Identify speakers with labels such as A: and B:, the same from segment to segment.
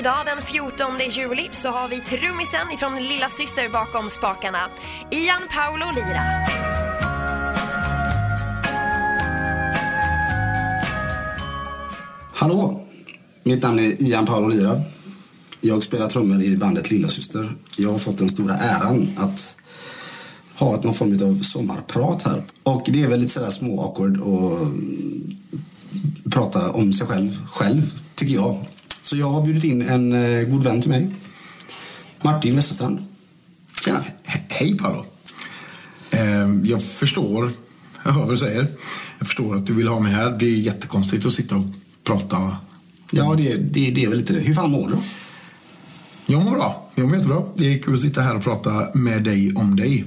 A: idag den 14 juli så har vi trummisen ifrån Lilla Syster bakom spakarna, Ian Paolo Lira.
B: Hallå! Mitt namn är Ian Paolo Lira. Jag spelar trummor i bandet Lillasyster. Jag har fått den stora äran att ha någon form av sommarprat här. Och det är väl lite sådär små awkward och mm, prata om sig själv, själv, tycker jag. Så jag har bjudit in en eh, god vän till mig. Martin Westerstrand. Tjena.
C: He- Hej Paolo. Ehm, Jag förstår, jag hör vad du säger. Jag förstår att du vill ha mig här. Det är jättekonstigt att sitta och prata.
B: Ja, det, det, det är väl lite det. Hur fan mår du?
C: Jag mår bra. Jag mår jättebra. Det är kul att sitta här och prata med dig om dig.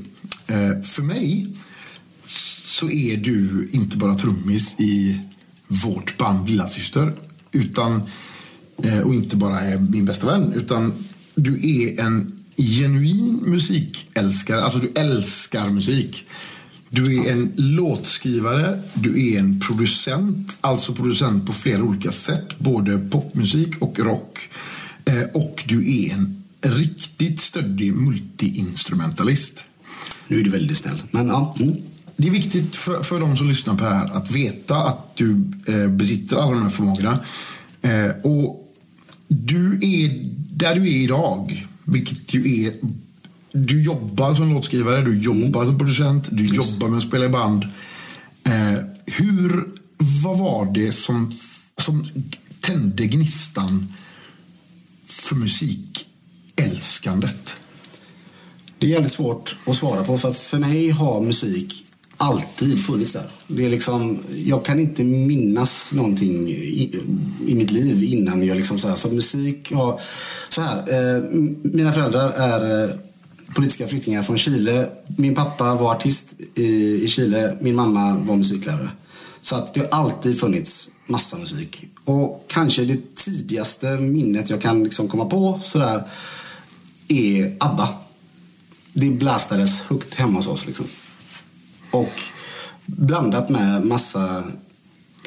C: Eh, För mig så är du inte bara trummis i vårt band Lillasyster. Utan, eh, och inte bara är min bästa vän. Utan du är en genuin musikälskare. Alltså du älskar musik. Du är en låtskrivare, du är en producent, alltså producent på flera olika sätt, både popmusik och rock. Eh, och du är en riktigt stöddig multiinstrumentalist.
B: Nu är du väldigt snäll. Men ja. Mm.
C: Det är viktigt för, för de som lyssnar på det här att veta att du eh, besitter alla de här förmågorna. Eh, och du är där du är idag, vilket ju är... Du jobbar som låtskrivare, du jobbar som producent, du jobbar med att spela i band. Eh, hur, vad var det som, som tände gnistan för musikälskandet?
B: Det är jävligt svårt att svara på för att för mig har musik alltid funnits där. Det är liksom, jag kan inte minnas någonting i, i mitt liv innan jag liksom så här, så musik har, så här, eh, mina föräldrar är eh, politiska flyktingar från Chile. Min pappa var artist i, i Chile, min mamma var musiklärare. Så att det har alltid funnits massa musik. Och kanske det tidigaste minnet jag kan liksom komma på sådär är ABBA. Det blastades högt hemma hos oss. Liksom. Och blandat med massa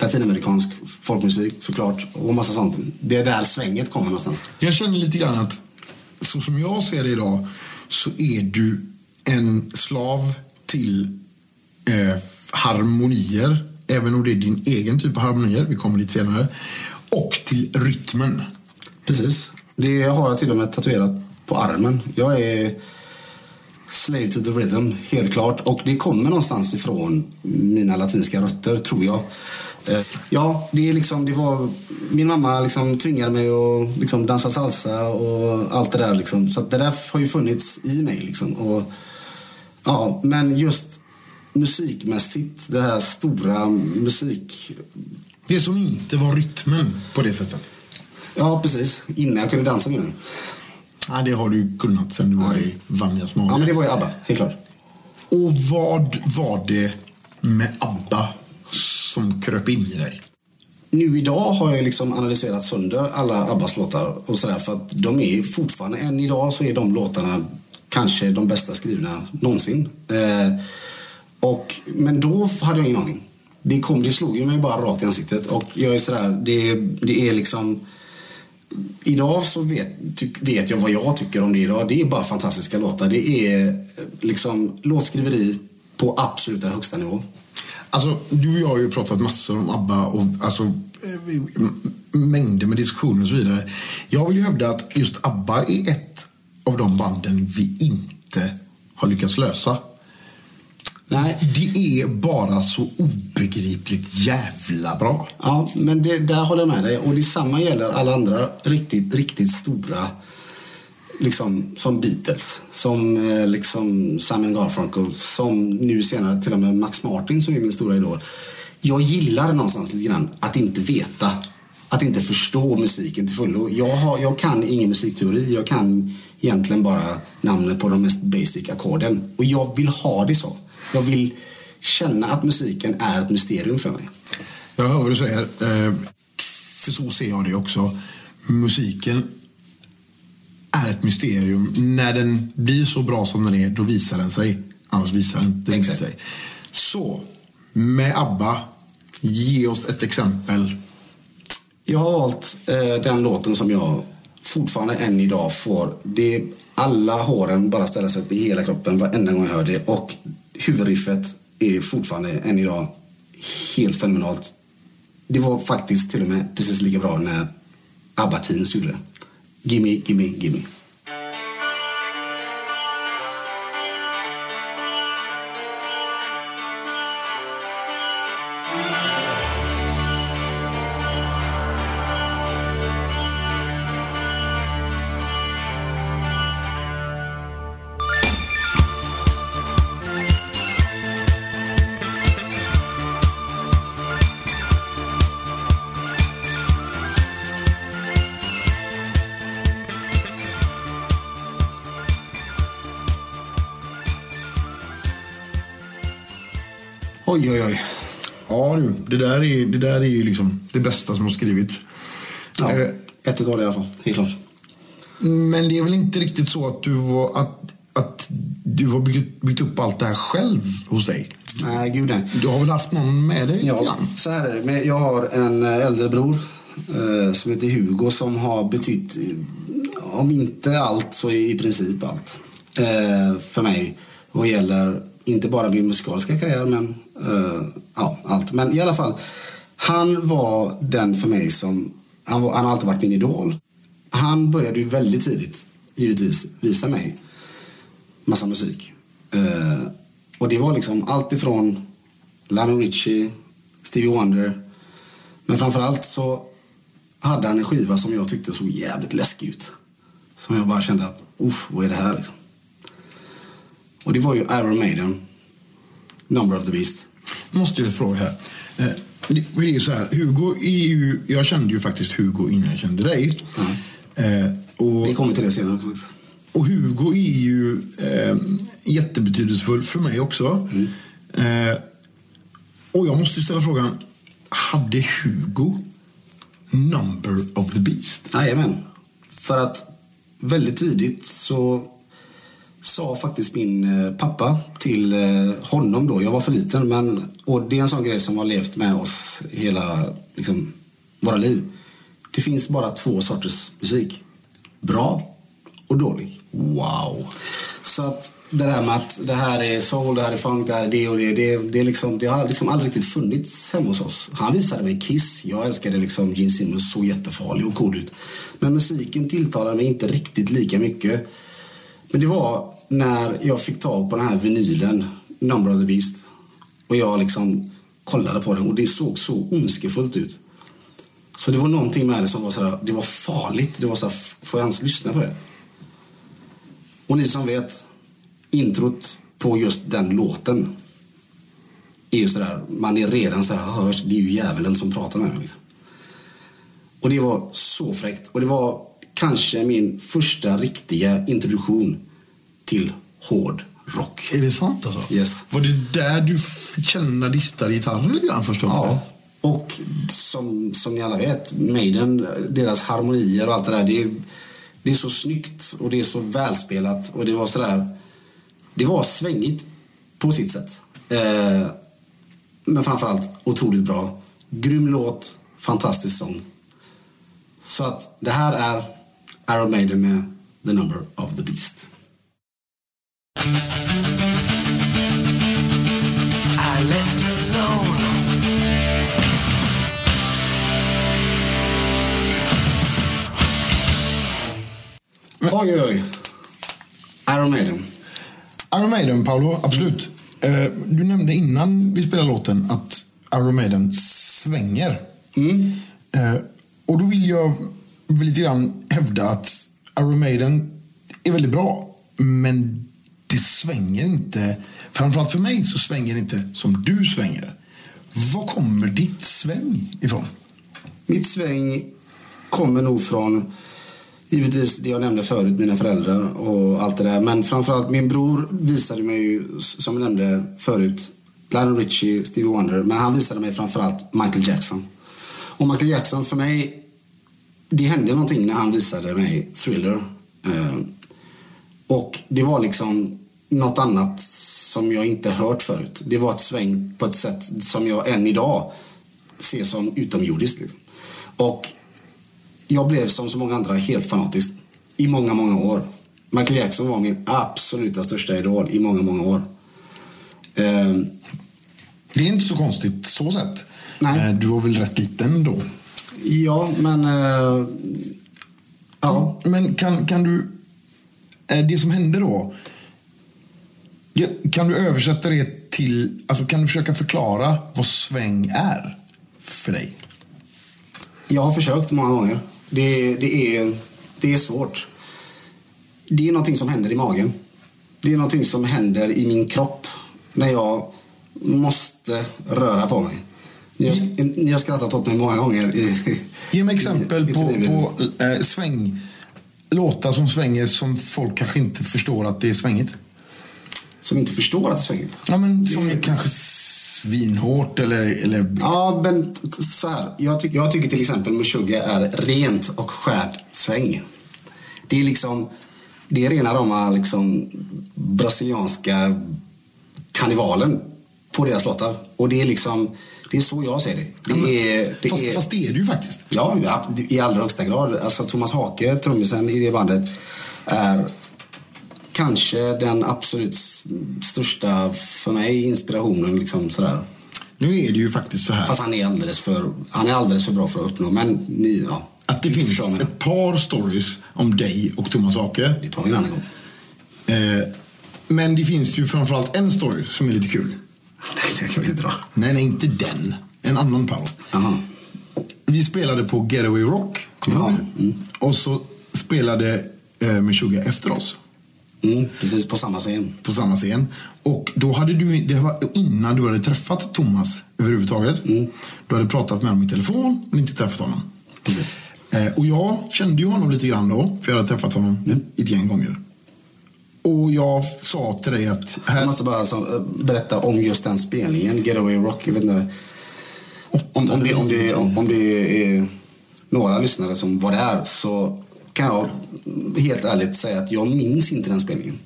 B: latinamerikansk folkmusik såklart och massa sånt. Det är där svänget kommer någonstans.
C: Jag känner lite grann att så som jag ser det idag så är du en slav till eh, harmonier, även om det är din egen typ av harmonier, vi kommer lite senare, och till rytmen.
B: Precis. Det har jag till och med tatuerat på armen. Jag är slave to the rhythm, helt klart. Och det kommer någonstans ifrån mina latinska rötter, tror jag. Eh, Ja, det är liksom, det var... Min mamma liksom tvingade mig att liksom dansa salsa och allt det där. Liksom. Så det där har ju funnits i mig. Liksom. Och, ja, men just musikmässigt, det här stora musik...
C: Det som inte var rytmen på det sättet.
B: Ja, precis. Innan jag kunde dansa med den.
C: Ja, det har du kunnat sen du var i Vanjas mage.
B: Ja, men det var ju ABBA, helt klart.
C: Och vad var det med ABBA som kröp in i dig?
B: Nu idag har jag liksom analyserat sönder alla Abbas låtar och sådär för att de är fortfarande, än idag så är de låtarna kanske de bästa skrivna någonsin. Eh, och, men då hade jag ingen aning. Det, kom, det slog ju mig bara rakt i ansiktet och jag är sådär, det, det är liksom Idag så vet, tyck, vet jag vad jag tycker om det idag. Det är bara fantastiska låtar. Det är eh, liksom låtskriveri på absoluta högsta nivå.
C: Alltså, du och jag har ju pratat massor om ABBA och alltså, eh, mängder med diskussioner och så vidare. Jag vill ju hävda att just ABBA är ett av de banden vi inte har lyckats lösa.
B: Nej.
C: Det är bara så obegripligt jävla bra.
B: Ja, men det, där håller jag med dig. Och detsamma gäller alla andra riktigt, riktigt stora liksom, som Beatles, som eh, liksom Simon Garfunkel, som nu senare till och med Max Martin som är min stora idol. Jag gillar någonstans lite grann att inte veta, att inte förstå musiken till fullo. Jag, har, jag kan ingen musikteori, jag kan egentligen bara namnet på de mest basic ackorden. Och jag vill ha det så. Jag vill känna att musiken är ett mysterium för mig.
C: Jag hör vad du säger. eh, För så ser jag det också. Musiken är ett mysterium. När den blir så bra som den är, då visar den sig. Annars visar den inte
B: Exakt.
C: sig. Så, med ABBA, ge oss ett exempel.
B: Jag har valt eh, den låten som jag fortfarande än idag får det, alla håren bara ställa sig upp i hela kroppen varenda gång jag hör det. Och huvudriffet är fortfarande än idag helt fenomenalt. Det var faktiskt till och med precis lika bra när ABBA Teens gjorde det. Gimme, gimme, gimme. Oj, oj, oj.
C: Ja du, det där är, det där är ju liksom det bästa som har skrivits.
B: Ja,
C: Eh,
B: ett utav det i alla fall. Helt klart.
C: Men det är väl inte riktigt så att du, var, att, att du har byggt, byggt upp allt det här själv hos dig?
B: Nej, gud nej.
C: Du har väl haft någon med dig
B: Ja,
C: grann?
B: så här är det. Men Jag har en eh, äldre bror eh, som heter Hugo som har betytt, eh, om inte allt så i princip allt. Eh, för mig. Vad gäller inte bara min musikaliska karriär men uh, ja, allt. Men i alla fall, han var den för mig som, han, var, han har alltid varit min idol. Han började ju väldigt tidigt, givetvis, visa mig massa musik. Uh, och det var liksom allt ifrån Lionel Richie, Stevie Wonder. Men framförallt så hade han en skiva som jag tyckte såg jävligt läskig ut. Som jag bara kände att, uff, vad är det här liksom? Och det var ju Iron Maiden, Number of the Beast.
C: Måste jag fråga här. Eh, det är ju så här, Hugo är ju, jag kände ju faktiskt Hugo innan jag kände dig. Eh, och,
B: Vi kommer till det senare. faktiskt.
C: och Hugo är ju eh, jättebetydelsefull för mig också. Eh, och jag måste ställa frågan, hade Hugo Number of the Beast?
B: Jajamän. För att väldigt tidigt så sa faktiskt min eh, pappa till eh, honom då, jag var för liten, men och det är en sån grej som har levt med oss hela liksom, våra liv. Det finns bara två sorters musik. Bra och dålig.
C: Wow.
B: Så att det där med att det här är soul, det här är funk, det här är det och det. Det, det, är liksom, det har liksom aldrig riktigt funnits hemma hos oss. Han visade mig Kiss. Jag älskade liksom Gene Simmons, såg jättefarlig och cool ut. Men musiken tilltalade mig inte riktigt lika mycket. Men det var när jag fick tag på den här vinylen, Number of the Beast. Och jag liksom kollade på den och det såg så ondskefullt ut. Så det var någonting med det som var så här, det var farligt. Det var så här, får jag ens lyssna på det? Och ni som vet, introt på just den låten är ju sådär, man är redan så här, hörs, det är ju djävulen som pratar med mig. Liksom. Och det var så fräckt. Och det var kanske min första riktiga introduktion till hård rock.
C: Är det sant alltså?
B: Yes.
C: Var det där du känna distade gitarrer lite grann första gången?
B: Ja. Och som, som ni alla vet, Maiden, deras harmonier och allt det där. Det är, det är så snyggt och det är så välspelat. Och det var sådär... Det var svängigt på sitt sätt. Eh, men framförallt otroligt bra. Grym låt, fantastisk sång. Så att det här är Iron Maiden med The Number of the Beast.
D: I left alone.
B: Oj, oj. Iron Maiden.
C: Iron Maiden, Paolo, absolut. Eh, Du nämnde innan vi spelade låten att Iron Maiden svänger. Eh, Och då vill jag lite grann hävda att Iron Maiden är väldigt bra, men det svänger inte. Framförallt för mig så svänger det inte som du svänger. Var kommer ditt sväng ifrån?
B: Mitt sväng kommer nog från givetvis det jag nämnde förut, mina föräldrar och allt det där. Men framförallt min bror visade mig ju, som jag nämnde förut, Lionel Richie, Stevie Wonder. Men han visade mig framförallt Michael Jackson. Och Michael Jackson för mig, det hände någonting när han visade mig Thriller. Eh, och det var liksom något annat som jag inte hört förut. Det var ett sväng på ett sätt som jag än idag ser som utomjordiskt. Liksom. Och jag blev som så många andra helt fanatisk i många, många år. Michael Jackson var min absoluta största idol i många, många år. Ehm,
C: Det är inte så konstigt så sett.
B: Nej.
C: Eh, Du var väl rätt liten då?
B: ja, men... eh, ja,
C: Men kan, kan du... eh, Det som hände då, kan du översätta det till... Alltså kan du försöka förklara vad sväng är för dig?
B: jag har försökt många gånger. Det, det, är, det är svårt. Det är någonting som händer i magen. Det är någonting som händer i min kropp när jag måste röra på mig. Ni har, ni har skrattat åt mig många gånger. I,
C: Ge mig exempel
B: i- i
C: på, på eh, sväng, låtar som svänger som folk kanske inte förstår att det är svängigt.
B: Som inte förstår att det är svängigt.
C: Ja, men som är kanske svinhårt eller... eller
B: Ja, men så här. Jag, tycker jag tycker till exempel Meshuggah är rent och skärt sväng. Det är liksom, det är rena rama liksom brasilianska karnevalen på deras låtar. Och det är liksom, det är så jag ser det. Det är, det
C: fast,
B: är,
C: fast det är det ju faktiskt.
B: Ja, ja, i allra högsta grad. Alltså Thomas Hake, trummisen i det bandet, är kanske den absolut största, för mig, inspirationen. Liksom sådär.
C: Nu är det ju faktiskt så här
B: Fast han är alldeles för, han är alldeles för bra för att uppnå. Men ni, ja.
C: att det finns
B: förstår mig.
C: ett par stories om dig och Thomas Hake.
B: Det tar vi en annan gång.
C: Eh, men det finns ju framförallt en story som är lite kul.
B: Det kan vi inte dra.
C: Nej, nej, inte den. En annan Paolo.
B: Jaha.
C: Vi spelade på Getaway Rock. kommer
B: Ja,
C: det? Och så spelade eh, Meshuggah efter oss
B: Mm, precis på samma scen.
C: på samma scen. Och då hade du, det var innan du hade träffat Thomas överhuvudtaget. Du hade pratat med honom i telefon men inte träffat honom.
B: Precis.
C: Eh, och jag kände ju honom lite grann då, för jag hade träffat honom ett gäng gånger. Och jag sa till dig att
B: Jag måste bara alltså, berätta om just den spelningen, Getaway Rock. Jag vet inte om, om, det, om, det, om, om det är några lyssnare som var där så kan jag helt ärligt säga att jag minns inte den spelningen.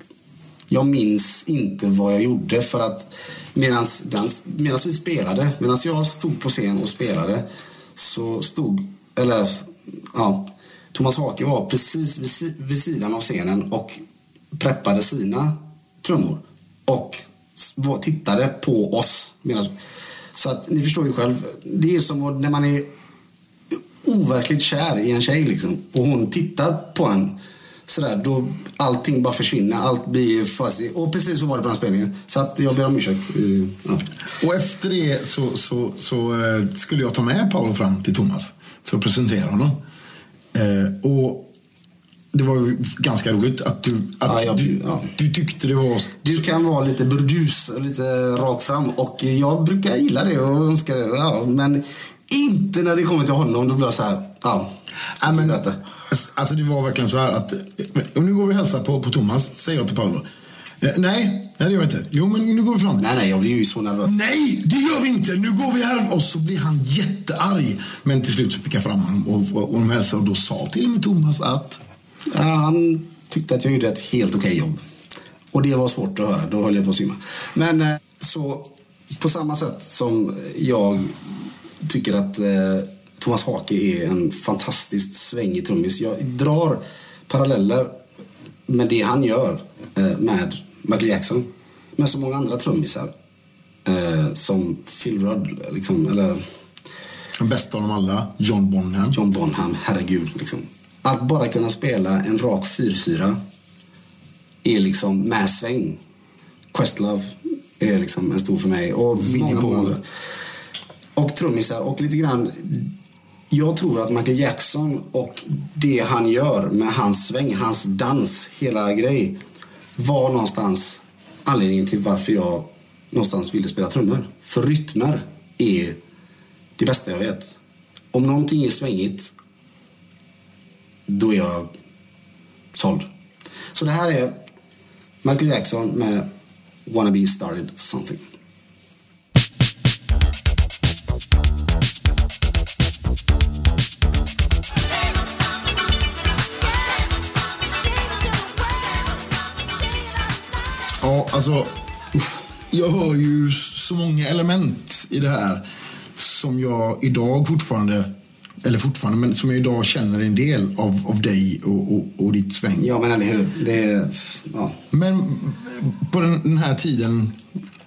B: Jag minns inte vad jag gjorde för att medans, medans vi spelade, medan jag stod på scen och spelade så stod, eller ja, Thomas Hake var precis vid, vid sidan av scenen och preppade sina trummor och tittade på oss. Medan, så att ni förstår ju själv, det är som när man är overkligt kär i en tjej liksom, och hon tittar på en sådär, då allting bara försvinner. Allt blir fuzzy. Och precis så var det på den spelningen. Så att jag ber om ursäkt. Eh, ja.
C: och efter det så, så, så eh, skulle jag ta med Paolo fram till Thomas för att presentera honom. Eh, och det var ju ganska roligt att du, att
B: Ja, jag-
C: du,
B: ja.
C: du tyckte det var...
B: Du kan vara lite burdus, lite rakt fram och jag brukar gilla det och önska det. Ja, men inte när det kommer till honom. Då blir jag så här, ja.
C: Ja, men,
B: berätta.
C: alltså det var verkligen så här att och nu går vi och hälsar på, på Thomas, säger jag till Paolo. Eh, nej, nej det gör vi inte. Jo, men nu går vi fram.
B: Nej, nej, jag blir ju så nervös.
C: Nej, det gör vi inte. Nu går vi här. Och så blir han jättearg. Men till slut fick jag fram honom och, och, och de hälsade och då sa till och med Thomas att
B: Ja, han tyckte att jag gjorde ett helt okej jobb. Och det var svårt att höra, då höll jag på att svimma. Men eh, så på samma sätt som jag tycker att eh, Thomas Hake är en fantastiskt svängig trummis. Jag drar paralleller med det han gör eh, med Michael Jackson. Med så många andra trummisar. Eh, som Phil Rudd, liksom, eller
C: den bästa av dem alla, John Bonham.
B: John Bonham, herregud. Liksom. Att bara kunna spela en rak 4-4 är liksom med sväng. Questlove är liksom en stor för mig. Och många, många
C: Paul.
B: andra. Och trummisar. Och lite grann... Jag tror att Michael Jackson och det han gör med hans sväng, hans dans, hela grej var någonstans anledningen till varför jag någonstans ville spela trummor. För rytmer är det bästa jag vet. Om någonting är svängigt, då är jag såld. Så det här är Michael Jackson med Wanna Be Started Something.
C: Ja, alltså. Jag hör ju så många element i det här som jag idag fortfarande eller fortfarande, men som jag idag känner en del av, av dig och, och, och ditt sväng.
B: Ja, men eller hur. Det ja.
C: Men på den, den här tiden,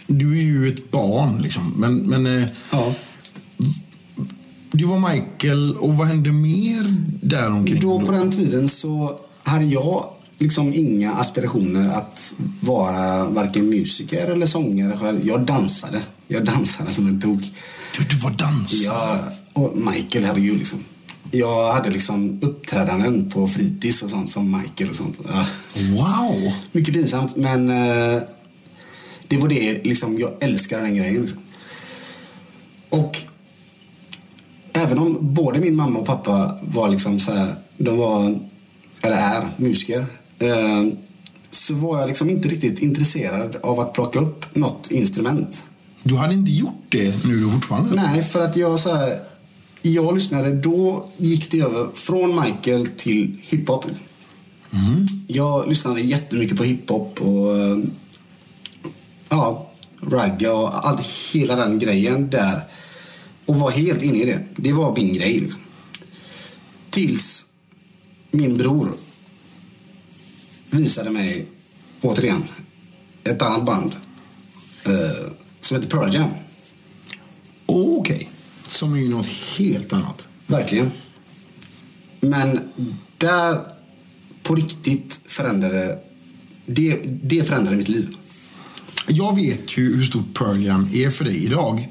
C: du är ju ett barn liksom, men, men eh,
B: ja.
C: du var Michael och vad hände mer däromkring?
B: Då på den tiden så hade jag liksom inga aspirationer att vara varken musiker eller sångare själv. Jag dansade. Jag dansade som en tok.
C: Du, du var dansare?
B: Ja, och Michael, herregud liksom. Jag hade liksom uppträdanden på fritids och sånt som Michael och sånt. Ja.
C: Wow!
B: Mycket pinsamt, men eh, det var det liksom, jag älskar den grejen. Liksom. Och även om både min mamma och pappa var liksom så här, de var, eller är, musiker. Eh, så var jag liksom inte riktigt intresserad av att plocka upp något instrument.
C: Du hade inte gjort det nu fortfarande?
B: Nej, för att jag så här, jag lyssnade, då gick det över från Michael till hiphop.
C: Mm.
B: Jag lyssnade jättemycket på hiphop och eh, ja, ragga och allt, hela den grejen där. Och var helt inne i det. Det var min grej. Liksom. Tills min bror visade mig, återigen, ett annat band eh, som heter Pearl Jam.
C: Okej. Som är något helt annat.
B: Verkligen. Men där på riktigt förändrade det, det förändrade mitt liv.
C: Jag vet ju hur stort Pearl Jam är för dig idag.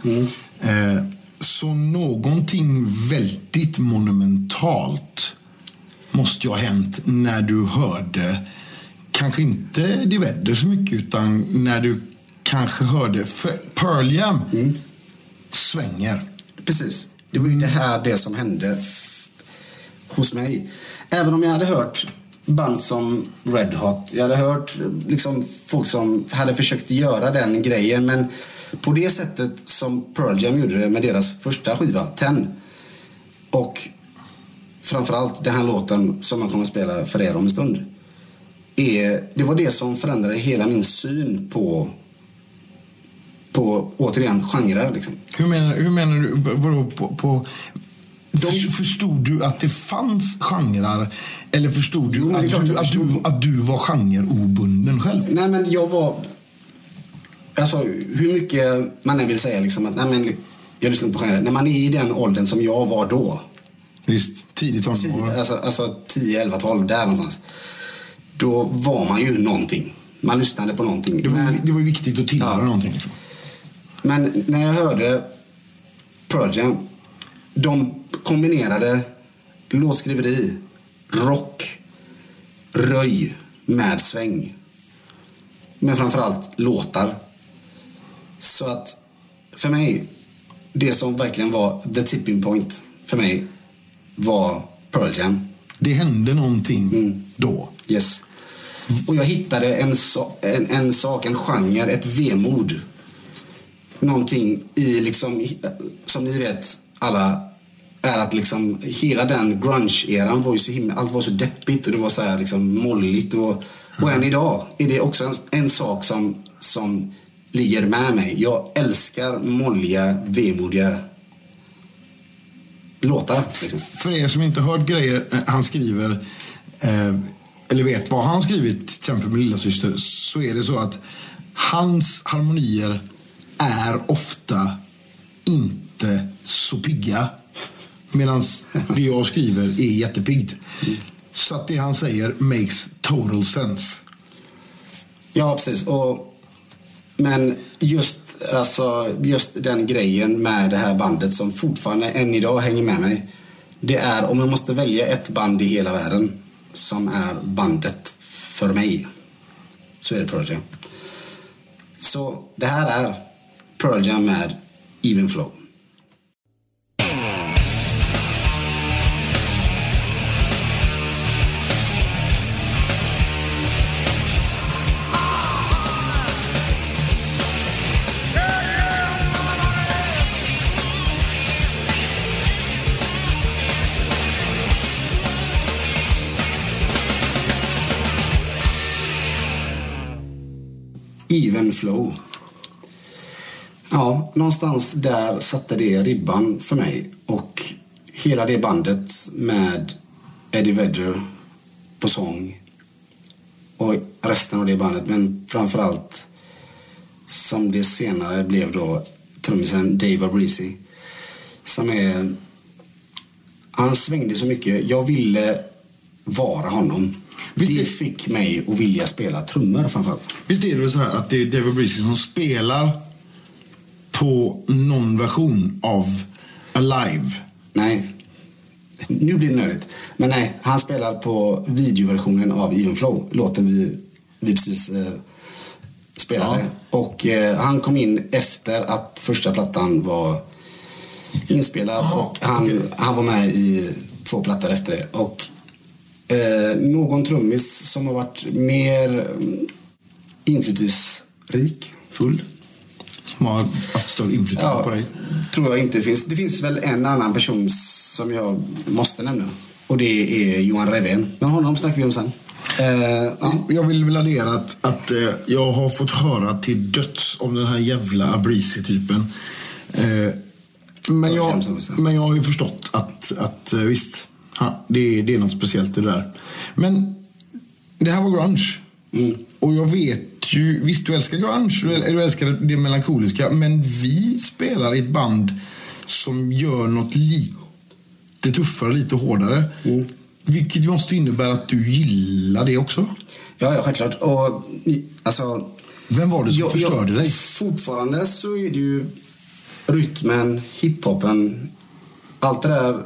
C: Eh, så någonting väldigt monumentalt måste ju ha hänt när du hörde, kanske inte Divedder så mycket, utan när du kanske hörde, för Pearl Jam svänger.
B: Precis. Det var ju det här det som hände hos mig. Även om jag hade hört band som Red Hot. Jag hade hört liksom folk som hade försökt göra den grejen. Men på det sättet som Pearl Jam gjorde det med deras första skiva, Ten. Och framförallt den här låten som man kommer att spela för er om en stund. Är, det var det som förändrade hela min syn på, på återigen, genrer. Liksom.
C: Hur menar, hur menar du? Vadå, på, på, för, förstod du att det fanns genrer? Eller förstod
B: Jo,
C: du att, du, att, du, att du var genreobunden själv?
B: Nej, men jag var... Alltså, hur mycket man än vill säga liksom att nej, men, jag lyssnar på genrer. När man är i den åldern som jag var då,
C: Visst, tidigt tonår.
B: 10, alltså, alltså 10, 11, 12, där någonstans. Då var man ju någonting. Man lyssnade på någonting.
C: Det var,
B: Men,
C: det var viktigt att tillhöra
B: Ja.
C: någonting.
B: Men när jag hörde Pearl Jam, de kombinerade låtskriveri, rock, röj med sväng. Men framförallt låtar. Så att för mig, det som verkligen var the tipping point för mig var Pearl Jam.
C: Det hände någonting
B: Mm.
C: då.
B: Yes. Och jag hittade en, so- en, en sak, en genre, ett vemod. Någonting i liksom, som ni vet alla, är att liksom hela den grunge-eran var ju så himla, allt var så deppigt och det var så här liksom molligt och, och än idag är det också en, en sak som, som ligger med mig. Jag älskar molliga, vemodiga låtar. Liksom.
C: För er som inte hört grejer eh, han skriver, eh, eller vet vad han skrivit, till exempel med lilla syster, så är det så att hans harmonier är ofta inte så pigga. Medan det jag skriver är jättepiggt. Så att det han säger makes total sense.
B: Ja, precis. Och, men just, alltså, just den grejen med det här bandet som fortfarande än idag hänger med mig. Det är om jag måste välja ett band i hela världen som är bandet för mig. Så är det Pearl Så det här är Pearl Jam med Even Flow. Even Flow. Ja, någonstans där satte det ribban för mig. Och hela det bandet med Eddie Vedder på sång och resten av det bandet, men framförallt som det senare blev då trummisen Dave Abrisi som är han svängde så mycket. Jag ville vara honom.
C: Visst
B: det fick mig att vilja spela trummor framförallt.
C: Visst är det så här att det är David Breezy som spelar på någon version av Alive?
B: Nej, nu blir det nördigt. Men nej, han spelar på videoversionen av Even Flow, låten vi, vi precis eh, spelade.
C: Ja.
B: Och eh, han kom in efter att första plattan var inspelad
C: Jaha,
B: och han,
C: okej.
B: han var med i två plattor efter det. Och eh, någon trummis som har varit mer mm, inflytelserik, full,
C: Som har haft större inflytande på dig?
B: tror jag inte finns. Det finns väl en annan person som jag måste nämna. Och det är Johan Revén. Men honom snackar vi om sen. Eh, ja.
C: Jag vill väl addera att, att eh, jag har fått höra till döds om den här jävla Abrisi-typen. Eh, men,
B: Ja,
C: jag, men jag har ju förstått att, att visst, ha, det, det är något speciellt i det där. Men det här var grunge.
B: Mm.
C: Och jag vet ju, visst du älskar grunge, du, äl- du älskar det melankoliska, men vi spelar i ett band som gör något lite tuffare, lite hårdare.
B: Mm.
C: Vilket måste innebära att du gillar det också.
B: ja, ja, självklart. Och, alltså,
C: Vem var det som förstörde dig?
B: Fortfarande så är det ju rytmen, hiphopen, allt det där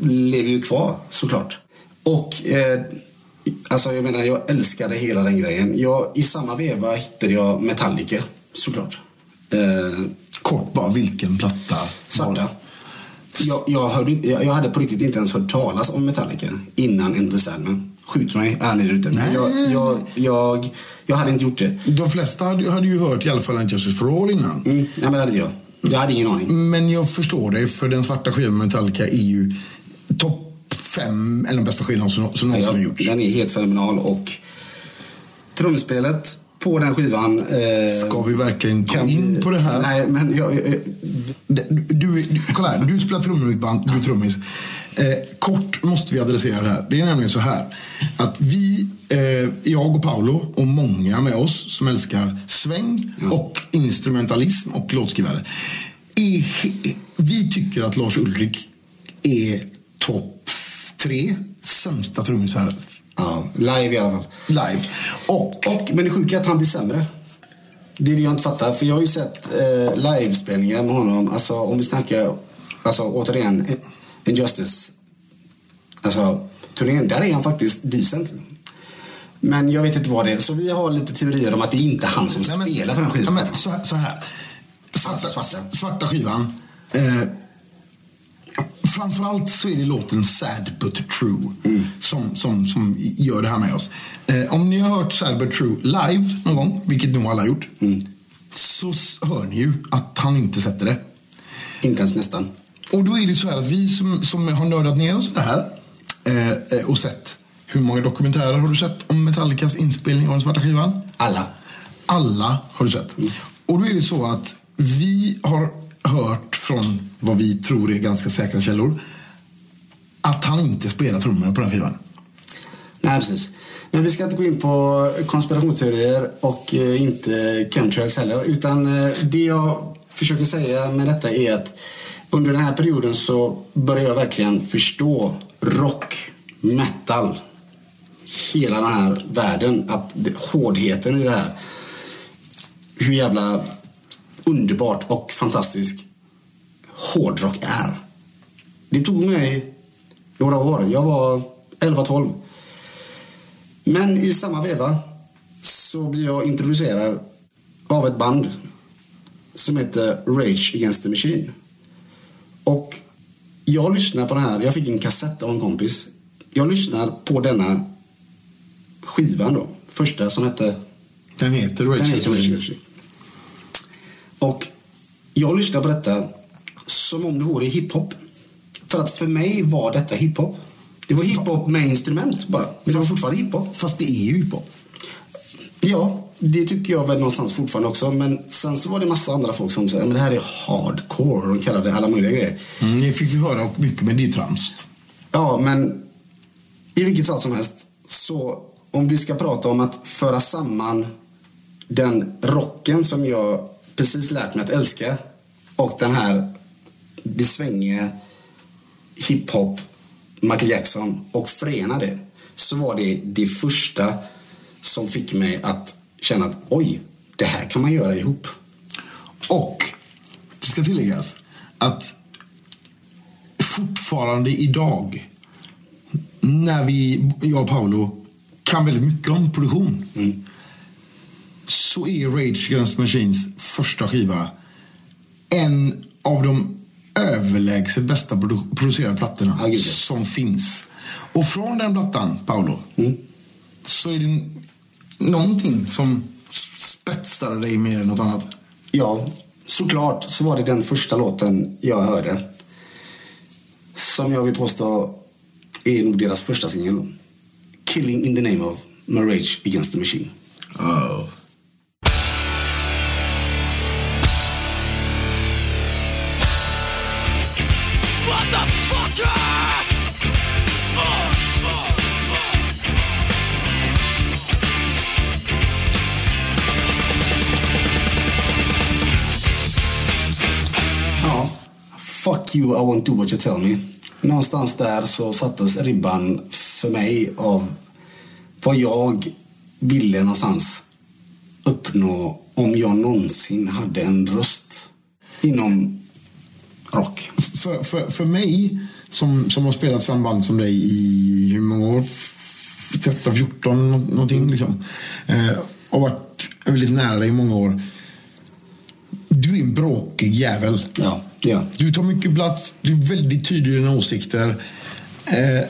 B: lever ju kvar såklart. Och eh, alltså jag menar, jag älskade hela den grejen. Jag, I samma veva hittade jag Metallica såklart. Eh,
C: Kort bara, vilken platta? var
B: svarta. Jag, jag, hörde, jag, jag hade på riktigt inte ens hört talas om Metallica innan Enter Sandman. Skjut mig, är ni ute?
C: Nej.
B: Jag, jag, jag, jag hade inte gjort det.
C: De flesta hade, hade ju hört i alla fall Justice for All innan.
B: Mm, ja, men det hade jag. Jag hade ingen aning.
C: Men jag förstår dig, för den svarta skivan Metallica är ju fem, eller den bästa skivan som, som någonsin
B: Ja,
C: gjorts.
B: den är helt fenomenal och trumspelet på den skivan... Eh,
C: Ska vi verkligen gå in på det här?
B: Nej, men jag, jag,
C: Du, du, du, kolla här, du spelar trummor i ett band, du är trummis. Eh, kort måste vi adressera det här. Det är nämligen så här att vi, eh, jag och Paolo och många med oss som älskar sväng och instrumentalism och låtskrivare. Är, vi tycker att Lars Ulrik är topp tre sämsta trummisar
B: ja, live i alla fall.
C: live. Och,
B: Och, men det sjuka är att han blir sämre. Det är det jag inte fattar. För jag har ju sett eh, livespelningar med honom. Alltså om vi snackar, alltså återigen, Injustice. Alltså turnén, där är han faktiskt decent. Men jag vet inte vad det är. Så vi har lite teorier om att det är inte han som
C: Nej, men-
B: spelar på den skivan.
C: Ja, men, så, så här. Svarta,
B: Alltså, svarta.
C: svarta skivan. Eh, framförallt så är det låten Sad but true
B: Mm.
C: som, som, som gör det här med oss. Eh, om ni har hört Sad but true live någon gång, vilket nog alla har gjort,
B: Mm.
C: så hör ni ju att han inte sätter det.
B: Inte ens nästan.
C: Och då är det så här att vi som, som har nördat ner oss i det här eh, eh, och sett hur många dokumentärer har du sett om Metallicas inspelning av den svarta skivan?
B: Alla.
C: Alla har du sett. Och då är det så att vi har hört från vad vi tror är ganska säkra källor att han inte spelar trummor på den skivan.
B: Nej, precis. Men vi ska inte gå in på konspirationsteorier och eh, inte chemtrails heller. Utan eh, det jag försöker säga med detta är att under den här perioden så börjar jag verkligen förstå rock, metal, hela den här världen. Att hårdheten i det här. Hur jävla underbart och fantastiskt hårdrock är. Det tog mig några år. Jag var 11-12. Men i samma veva så blir jag introducerad av ett band som heter Rage Against the Machine. Och jag lyssnar på den här, jag fick en kassett av en kompis. Jag lyssnar på denna skivan då, första som hette
C: Den heter Rage.
B: Against the Machine. Och jag lyssnar på detta som om det vore hiphop. För att för mig var detta hiphop. Det var hiphop med instrument bara. Men det var fortfarande hiphop.
C: Fast det är ju hiphop.
B: Ja, det tycker jag väl någonstans fortfarande också. Men sen så var det massa andra folk som sa att det här är hardcore. De kallade det alla möjliga grejer.
C: Mm, det fick vi höra mycket, men det är trams.
B: Ja, men i vilket fall som helst. Så om vi ska prata om att föra samman den rocken som jag precis lärt mig att älska och den här det svängiga hiphop, Michael Jackson och förena det så var det det första som fick mig att känna att oj, det här kan man göra ihop.
C: Och det ska tilläggas att fortfarande idag när vi, jag och Paolo kan väldigt mycket om produktion så är Rage Against Machines första skiva en av de överlägset bästa produ- producerade plattorna
B: ja.
C: som finns. Och från den plattan, Paolo, så är det någonting som spetsade dig mer än något annat.
B: Ja, såklart så var det den första låten jag hörde. Som jag vill påstå är nog deras första singel. Killing in the name of med Rage Against the Machine.
C: Oh.
B: I won't do what you tell me. Någonstans där så sattes ribban för mig av vad jag ville någonstans uppnå om jag någonsin hade en röst inom rock.
C: För, för, för mig, som, som har spelat samma band som dig i hur många år? 13, 14 någonting liksom. Eh, och varit väldigt nära dig i många år. Är en bråkig jävel.
B: Ja, ja.
C: Du tar mycket plats, du är väldigt tydlig i dina åsikter. Eh,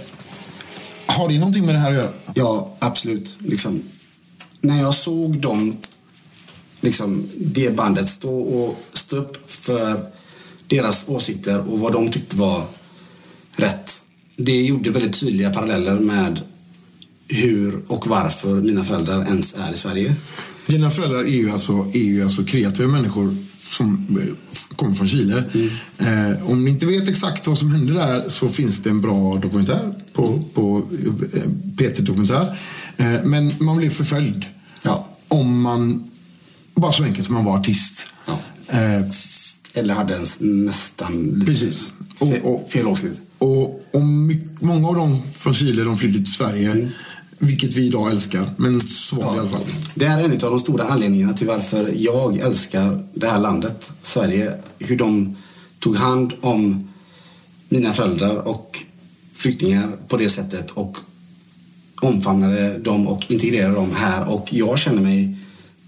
C: har det någonting med det här att göra?
B: Ja, absolut. Liksom, när jag såg dem, liksom, det bandet stå och stå upp för deras åsikter och vad de tyckte var rätt. Det gjorde väldigt tydliga paralleller med hur och varför mina föräldrar ens är i Sverige.
C: Dina föräldrar är ju alltså, är ju alltså kreativa människor som eh, kommer från Chile. Eh, om ni inte vet exakt vad som hände där så finns det en bra dokumentär på, på eh, Peter Dokumentär. Eh, men man blev förföljd
B: Ja.
C: om man, bara så enkelt som man var artist.
B: Ja.
C: Eh,
B: Eller hade ens nästan
C: Precis. Och- och-
B: fel åsikt.
C: Och, och mycket, många av dem från Chile de flydde till Sverige. Vilket vi idag älskar. Men så var det i alla fall.
B: Det är en av de stora anledningarna till varför jag älskar det här landet, Sverige. Hur de tog hand om mina föräldrar och flyktingar på det sättet och omfamnade dem och integrerade dem här. Och jag känner mig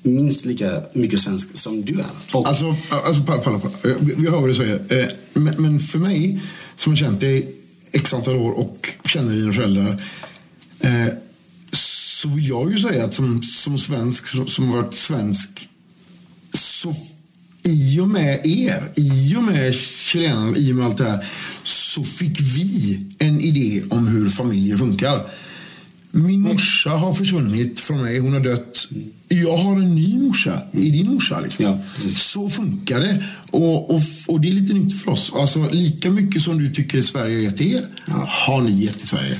B: minst lika mycket svensk som du är. Och,
C: Alltså, alltså palla, palla, palla. Eh, Vi vi hör vad du säger. Eh, Men, men för mig, som har känt dig x antal år och känner dina föräldrar. Så vill jag ju säga att som, som svensk, som- varit svensk. Så i och med er, i och med chilenarna, i och med allt det här. Så fick vi en idé om hur familjer funkar. Min morsa har försvunnit från mig, hon har dött. Jag har en ny morsa i din morsa. Liksom.
B: Ja.
C: Så funkar det. Och, och, och det är lite nytt för oss. Alltså, lika mycket som du tycker Sverige har gett er, har ni gett i Sverige.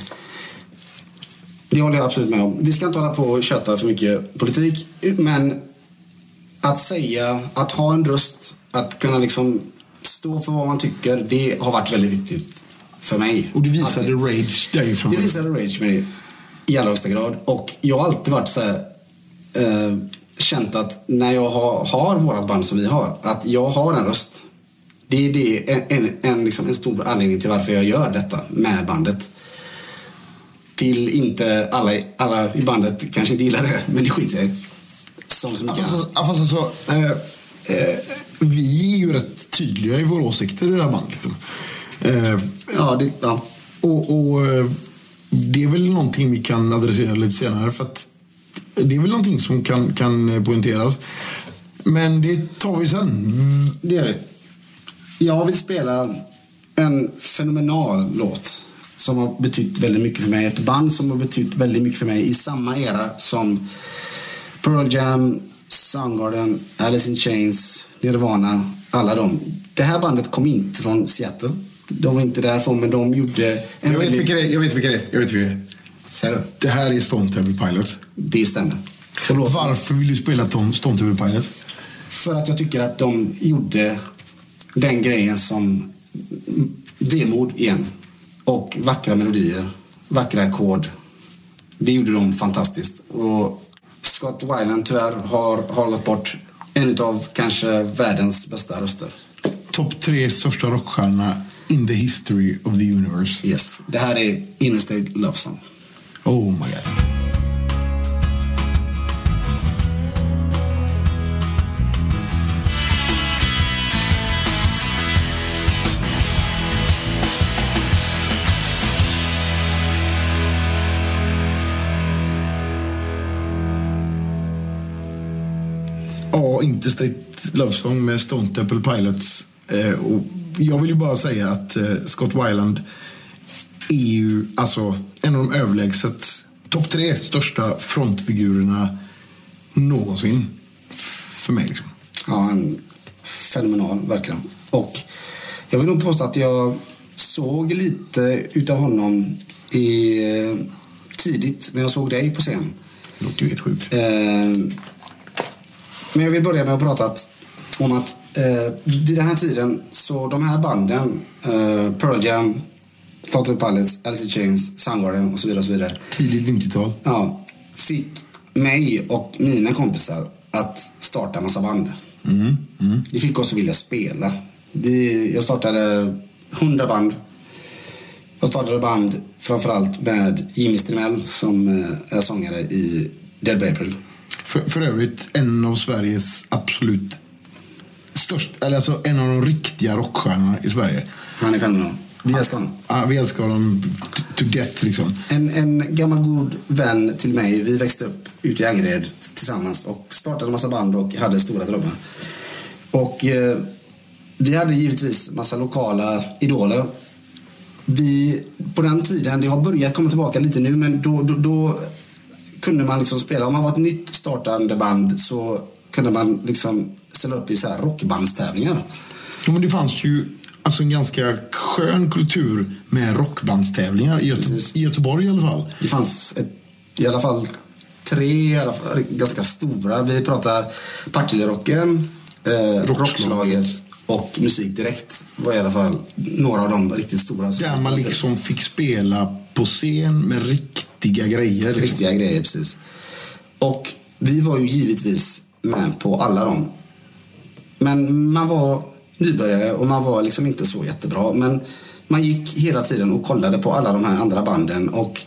B: Det håller jag absolut med om. Vi ska inte hålla på och köta för mycket politik. Men att säga, att ha en röst, att kunna liksom stå för vad man tycker, det har varit väldigt viktigt för mig.
C: Och det visade
B: Alltid.
C: Rage dig från
B: Det visade Rage mig i allra högsta grad. Och jag har alltid varit så här, eh, känt att när jag har, har vårat band som vi har, att jag har en röst. Det är det, en, en, en, liksom en stor anledning till varför jag gör detta med bandet. Till inte alla, alla i bandet kanske inte gillar det, men det skiter jag. Som så mycket annat.
C: ja, fast alltså, eh, eh, vi är ju rätt tydliga i våra åsikter i det här bandet. Eh,
B: Ja, det, ja.
C: och, och eh, det är väl någonting vi kan adressera lite senare. För att det är väl någonting som kan, kan poängteras. Men det tar vi sen.
B: Det gör vi. Jag vill spela en fenomenal låt som har betytt väldigt mycket för mig. Ett band som har betytt väldigt mycket för mig i samma era som Pearl Jam, Soundgarden, Alice in Chains, Nirvana, alla de. Det här bandet kom inte från Seattle. De var inte därifrån, men de gjorde en
C: Jag vet
B: väldigt-
C: vilka det. Jag vet vilka det är. Jag vet vilka det är.
B: Ser du?
C: Det här är Stone Temple Pilots.
B: Det stämmer.
C: Varför vill du spela Stone Temple Pilots?
B: För att jag tycker att de gjorde den grejen som vemod igen. Och vackra melodier, vackra ackord. Det gjorde de fantastiskt. Och Scott Weiland tyvärr har, har gått bort. En av kanske världens bästa röster.
C: Topp tre största rockstjärnorna in the history of the universe.
B: Yes. Det här är Interstate Love Song.
C: Oh my god. Love Song med Stone Temple Pilots. Eh, och jag vill ju bara säga att eh, Scott Weiland är ju alltså en av de överlägset topp tre största frontfigurerna någonsin. För mig liksom.
B: Ja, han fenomenal, verkligen. Och jag vill nog påstå att jag såg lite utav honom i, tidigt när jag såg dig på scen.
C: Det låter ju helt sjukt.
B: Eh, men jag vill börja med att prata att, om att eh, vid den här tiden så de här banden, eh, Pearl Jam, Stone Pilots, Alice in Chains, Soundgarden och så vidare. Och så vidare
C: Tidigt 90-tal.
B: ja, fick mig och mina kompisar att starta massa band. Det fick oss att vilja spela. Vi, jag startade 100 band. Jag startade band framförallt med Jimmy Strimell som eh, är sångare i Dead April.
C: För, för övrigt en av Sveriges absolut största, eller alltså en av de riktiga rockstjärnorna i Sverige.
B: Han är fenomenal. Vi älskar honom.
C: Ja, vi älskar honom to death liksom.
B: En, en gammal god vän till mig, vi växte upp ute i Angered tillsammans och startade en massa band och hade stora drömmar. Och eh, vi hade givetvis massa lokala idoler. Vi, på den tiden, det har börjat komma tillbaka lite nu, men då, då, då kunde man liksom spela, om man var ett nytt startande band så kunde man liksom ställa upp i så här rockbandstävlingar.
C: Ja, men det fanns ju alltså en ganska skön kultur med rockbandstävlingar i, Göte
B: Precis.
C: i Göteborg i alla fall.
B: Det fanns ett, i alla fall tre alla fall, ganska stora. Vi pratar Partillerocken, eh,
C: Rockslaget.
B: Rockslaget och Musik Direkt var i alla fall några av de riktigt stora.
C: Där man liksom fick spela på scen med riktiga grejer. Liksom.
B: Riktiga grejer, precis. Och vi var ju givetvis med på alla dem. Men man var nybörjare och man var liksom inte så jättebra. Men man gick hela tiden och kollade på alla de här andra banden. Och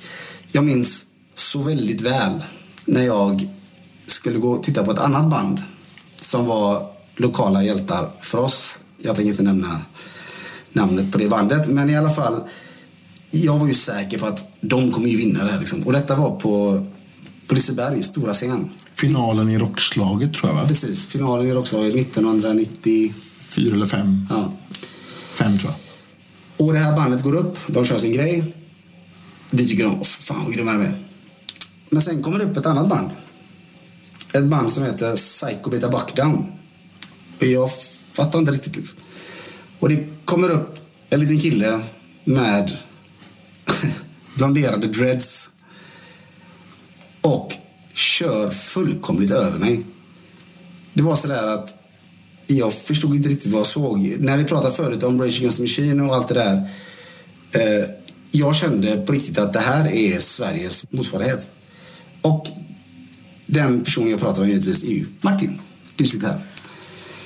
B: jag minns så väldigt väl när jag skulle gå och titta på ett annat band som var lokala hjältar för oss. Jag tänker inte nämna namnet på det bandet, men i alla fall. Jag var ju säker på att de kommer ju vinna det här. Liksom. Och detta var på, på Liseberg, stora scen.
C: Finalen i rockslaget tror jag va?
B: Precis, finalen i Rockslaget 1990.
C: Fyra eller fem.
B: Ja.
C: Fem tror jag.
B: Och det här bandet går upp, de kör sin grej. Vi tycker om, åh fan vad grymma de är. Men sen kommer det upp ett annat band. Ett band som heter Psycho Beta Buckdown. Och jag fattar inte riktigt liksom. Och det kommer upp en liten kille med blonderade dreads. Och kör fullkomligt över mig. Det var sådär att jag förstod inte riktigt vad jag såg. När vi pratade förut om Rage Against the Machine och allt det där. Eh, jag kände på riktigt att det här är Sveriges motsvarighet. Och den personen jag pratar om givetvis är ju Martin. Du sitter här.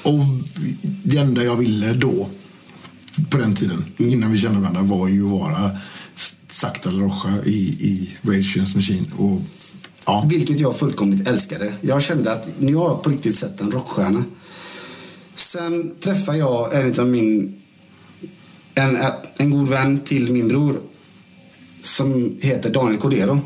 C: Och det enda jag ville då, på den tiden, innan vi kände varandra, var ju att vara sakta eller rocha i, i Rage Against the Machine. Och, ja,
B: Vilket jag fullkomligt älskade. Jag kände att nu har jag på riktigt sett en rockstjärna. Sen träffade jag en av min... En, en god vän till min bror som heter Daniel Cordero.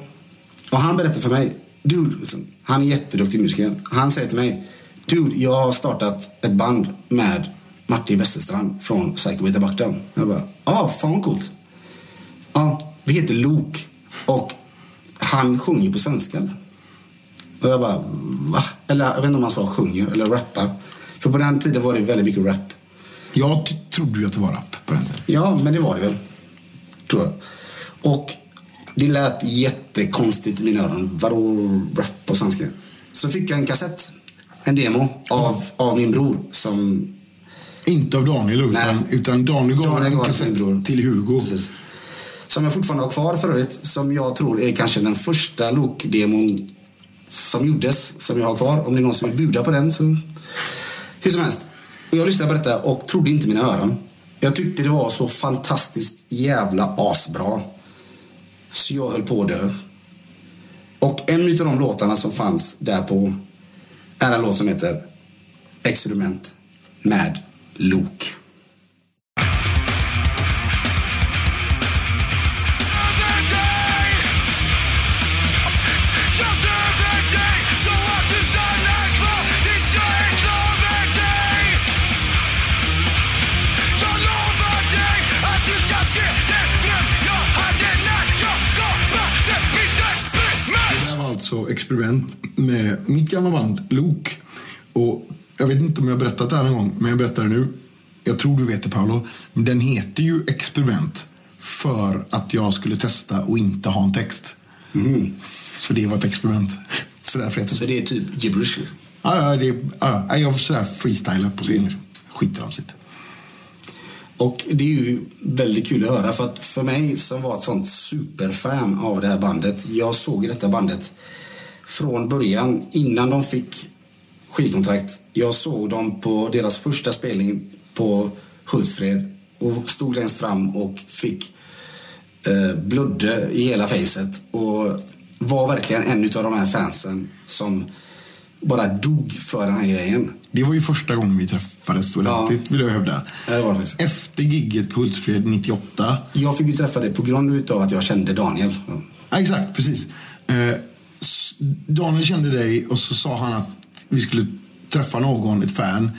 B: Och han berättade för mig, dude, liksom, han är jätteduktig musiker. Han säger till mig, dude, jag har startat ett band med Martin Westerstrand från Psycho Beta Buckdown. Jag bara, ja, ah, fan vad coolt. Ja, vi heter Lok och han sjunger på svenska. Och jag bara, va? Eller jag vet inte om man sa sjunger eller rappar. För på den tiden var det väldigt mycket rap.
C: Jag trodde ju att det var rap på den tiden.
B: Ja, men det var det väl. Tror jag. Och det lät jättekonstigt i mina öron. Vadå rap på svenska? Så fick jag en kassett, en demo, av, av min bror som...
C: Inte av Daniel utan,
B: Nej.
C: utan Daniel gav
B: Daniel
C: en kassett till Hugo.
B: Precis. Som jag fortfarande har kvar för övrigt. Som jag tror är kanske den första Lok-demon som gjordes. Som jag har kvar. Om det är någon som vill buda på den så... Hur som helst. Och jag lyssnade på detta och trodde inte mina öron. Jag tyckte det var så fantastiskt jävla asbra. Så jag höll på att dö. Och en av de låtarna som fanns där på är en låt som heter Experiment med Lok.
D: Experiment
C: med mitt gamla band Lok. Och jag vet inte om jag har berättat det här någon gång, men jag berättar det nu. Jag tror du vet det Paolo. Den heter ju experiment för att jag skulle testa och inte ha en text. För det var ett experiment. Så därför heter
B: Så
C: det.
B: det är typ gibberish.
C: Ja, ja, det, ja, jag sådär freestyla på scen. Skittramsigt.
B: Och det är ju väldigt kul att höra för att för mig som var ett sånt superfan av det här bandet. Jag såg detta bandet från början innan de fick skivkontrakt. Jag såg dem på deras första spelning på Hultsfred och stod längst fram och fick eh, blödde i hela facet och var verkligen en av de här fansen som bara dog för den här grejen.
C: Det var ju första gången vi träffades ordentligt, vill jag hävda.
B: Ja.
C: Efter gigget på Hultsfred 98
B: Jag fick ju träffa dig på grund av att jag kände Daniel. Ja.
C: Ja, exakt, precis. Eh, Daniel kände dig och så sa han att vi skulle träffa någon, ett fan.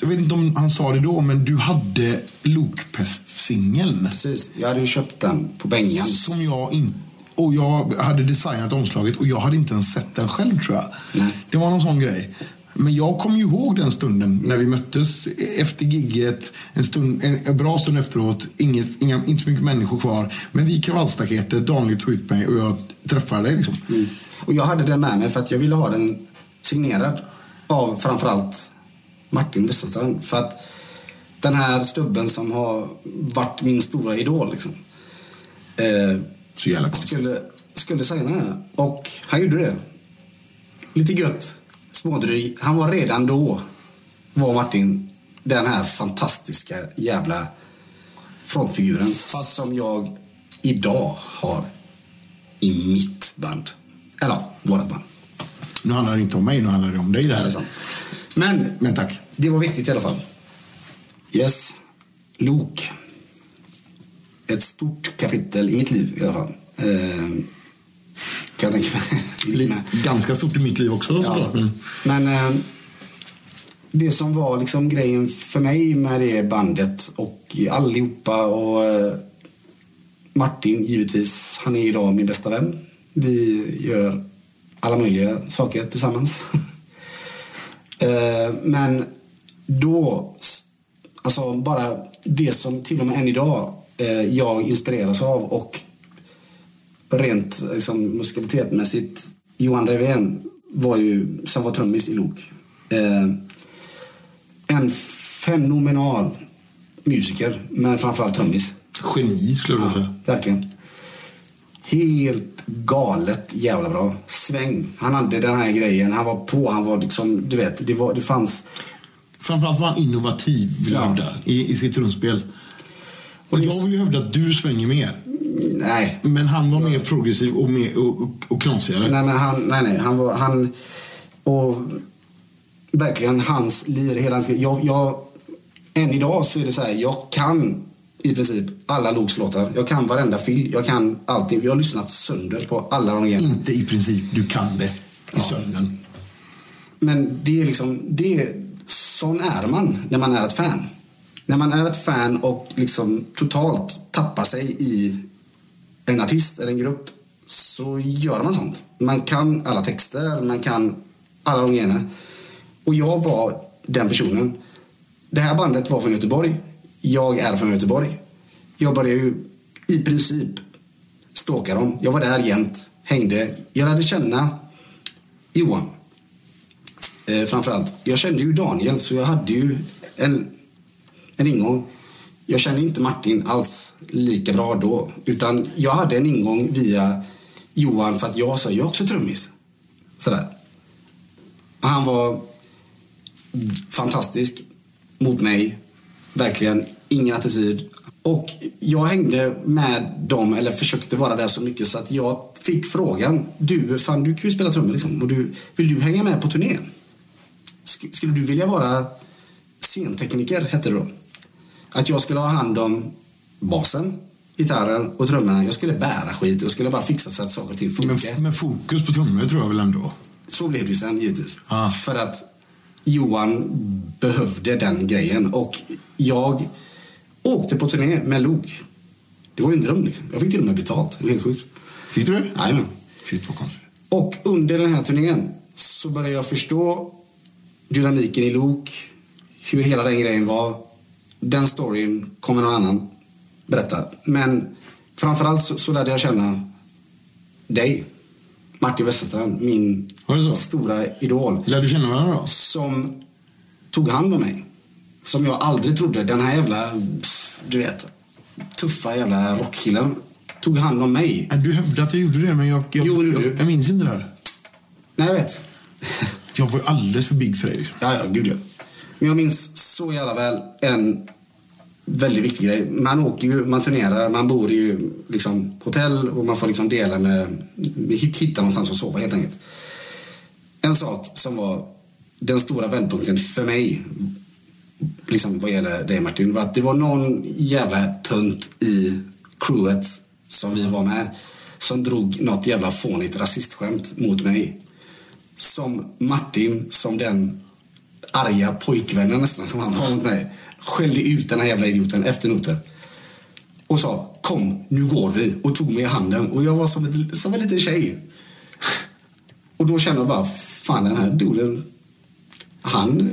C: Jag vet inte om han sa det då, men du hade Lokpest-singeln.
B: Precis, jag hade ju köpt den på Bengan.
C: Som jag inte... Och jag hade designat omslaget och jag hade inte ens sett den själv tror jag.
B: Nej.
C: Det var någon sån grej. Men jag kommer ju ihåg den stunden när vi möttes efter gigget. En, stund, en, bra stund efteråt. Inget, inga, inte så mycket människor kvar. Men vid kravallstaketet, Daniel tog ut mig och jag träffade dig. Liksom.
B: Mm. Och jag hade den med mig för att jag ville ha den signerad av framförallt Martin Westerstrand. För att den här stubben som har varit min stora idol liksom, eh,
C: Så jävla konstigt.
B: skulle, skulle signa den här. Och han gjorde det. Lite gött, smådryg. Han var redan då, var Martin, den här fantastiska jävla frontfiguren. Fast som jag idag har i mitt band. Eller vårat band.
C: Nu handlar det inte om mig, nu handlar det om dig. Det
B: Det
C: här.
B: är sant. Men,
C: Men tack.
B: det var viktigt i alla fall. Yes. Lok. Ett stort kapitel i mitt liv i alla fall. Eh, kan jag tänka mig.
C: Li- Ganska stort i mitt liv också såklart.
B: Ja.
C: Men
B: Men eh, det som var liksom grejen för mig med det bandet och allihopa och eh, Martin givetvis, han är idag min bästa vän. Vi gör alla möjliga saker tillsammans. eh, men då, alltså bara det som till och med än idag eh, jag inspireras av och rent liksom, musikalitetmässigt, Johan Revén var ju, som var trummis i Lok, eh, en fenomenal musiker, men framförallt trummis.
C: geni skulle jag säga.
B: Verkligen. Helt galet jävla bra. Sväng. Han hade den här grejen. Han var på. Han var liksom, du vet, det, var, det fanns...
C: Framförallt var han innovativ, vill jag
B: Ja.
C: hävda, i, i sitt trumspel. Och jag vill ju hävda att du svänger mer.
B: Nej.
C: Men han var mer progressiv och, mer, och, och, och knasigare.
B: Nej, men han, nej, nej. Han var, han, och verkligen hans lir, hela hans jag, jag, Än idag så är det så här, jag kan i princip alla Loks låtar. Jag kan varenda fill. Jag kan allting. Jag har lyssnat sönder på alla de grejerna.
C: Inte i princip, du kan det i sömnen.
B: Men det är liksom, det är, sån är man när man är ett fan. När man är ett fan och liksom totalt tappar sig i en artist eller en grupp så gör man sånt. Man kan alla texter, man kan alla de grejerna. Och jag var den personen. Det här bandet var från Göteborg. Jag är från Göteborg. Jag började ju i princip stalka dem. Jag var där jämt, hängde. Jag lärde känna Johan. Eh, framförallt. Jag kände ju Daniel, så jag hade ju en, en ingång. Jag kände inte Martin alls lika bra då. Utan jag hade en ingång via Johan för att jag sa, jag är också trummis. Sådär. Och Han var fantastisk mot mig. Verkligen ingen attityd. Och jag hängde med dem, eller försökte vara där så mycket så att jag fick frågan. Du, fan du kan ju spela trummor liksom. Och du, vill du hänga med på turné? Sk- skulle du vilja vara scentekniker, hette det då. Att jag skulle ha hand om basen, gitarren och trummorna. Jag skulle bära skit. Jag skulle bara fixa så att saker och ting
C: Men,
B: funkar.
C: men fokus på trummor tror jag väl ändå.
B: Så blev det ju sen givetvis.
C: Ah.
B: För att Johan behövde den grejen. Och jag åkte på turné med Luke. Det var ju en dröm liksom. Jag fick till och med betalt. Det var helt sjukt.
C: Fick du det?
B: Jajamän.
C: Shit vad konstigt.
B: Och under den här turnén så började jag förstå dynamiken i Luke. Hur hela den grejen var. Den storyn kommer någon annan berätta. Men framförallt så, så lärde jag känna dig. Martin Westerstrand, min stora idol
C: Lärde du känna varandra då?
B: som tog hand om mig. Som jag aldrig trodde. Den här jävla, du vet, tuffa jävla rockkillen tog hand om mig.
C: Äh, Du hävdade att jag gjorde det, men jag, jag,
B: Jo,
C: jag, jag minns inte det här.
B: Nej, jag vet.
C: Jag var ju alldeles för big för dig. Liksom.
B: Ja, ja, gud ja. Men jag minns så jävla väl en väldigt viktig grej. Man åker ju, man turnerar, man bor i ju liksom hotell och man får liksom dela med, hitta någonstans att sova helt enkelt. En sak som var den stora vändpunkten för mig, liksom vad gäller dig Martin, var att det var någon jävla tunt i crewet som vi var med som drog något jävla fånigt rasistskämt mot mig. Som Martin, som den arga pojkvännen nästan som han var mot mig, skällde ut den här jävla idioten efter noter. Och sa kom, nu går vi. Och tog mig i handen. Och jag var som, ett, som en liten tjej. Och då kände jag bara, fan den här duden, han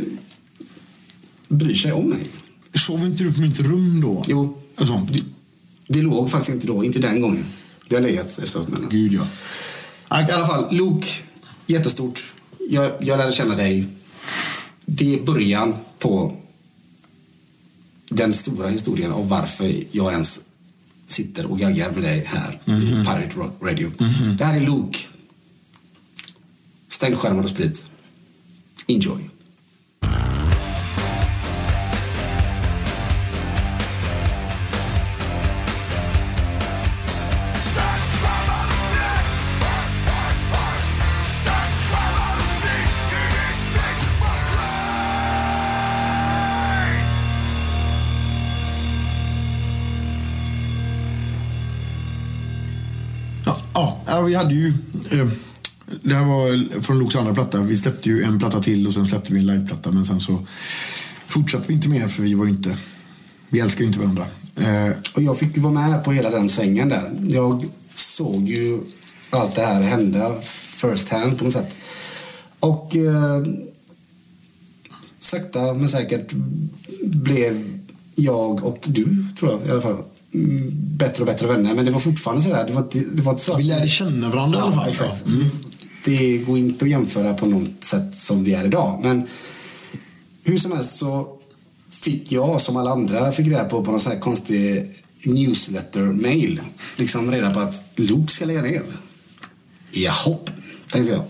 B: bryr sig om mig.
C: Sov inte du på mitt rum då?
B: Jo.
C: Sånt.
B: Vi låg faktiskt inte då, inte den gången. Vi har legat efteråt. Men...
C: Gud ja.
B: I alla fall, Luke, jättestort. Jag, jag lärde känna dig. Det är början på den stora historien av varför jag ens sitter och gaggar med dig här i Pirate Rock Radio. Det här är Luke. Stäng skärmar och sprit. Enjoy.
C: Vi hade ju... Eh, det här var från Lokes andra platta. Vi släppte ju en platta till och sen släppte vi en liveplatta. Men sen så fortsatte vi inte mer för vi var ju inte... Vi älskar ju inte varandra. Eh,
B: Och jag fick ju vara med på hela den svängen där. Jag såg ju allt det här hända first hand på något sätt. Och eh, sakta men säkert blev jag och du, tror jag i alla fall, bättre och bättre vänner. Men det var fortfarande sådär. Det var, det var så att-
C: vi lärde känna varandra i alla fall.
B: exakt.
C: Mm.
B: Det går inte att jämföra på något sätt som vi är idag. Men hur som helst så fick jag, som alla andra, fick reda på på någon sån här konstig newsletter-mail. Liksom reda på att Luke ska lägga ner. Jahopp, tänkte jag.